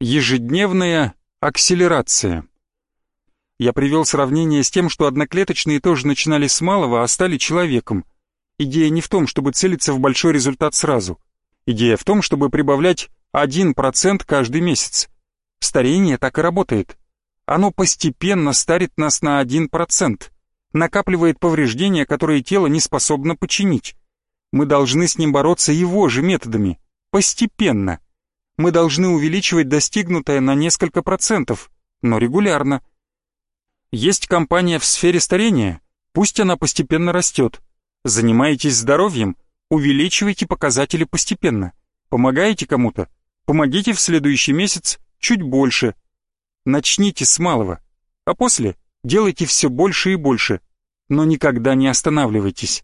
Ежедневная акселерация. Я привел сравнение с тем, что одноклеточные тоже начинали с малого, а стали человеком. Идея не в том, чтобы целиться в большой результат сразу. Идея в том, чтобы прибавлять 1% каждый месяц. Старение так и работает. Оно постепенно старит нас на 1%, накапливает повреждения, которые тело не способно починить. Мы должны с ним бороться его же методами, постепенно. Мы должны увеличивать достигнутое на несколько процентов, но регулярно. Есть компания в сфере старения, пусть она постепенно растет. Занимаетесь здоровьем, увеличивайте показатели постепенно. Помогаете кому-то, помогите в следующий месяц чуть больше. Начните с малого, а после делайте все больше и больше, но никогда не останавливайтесь.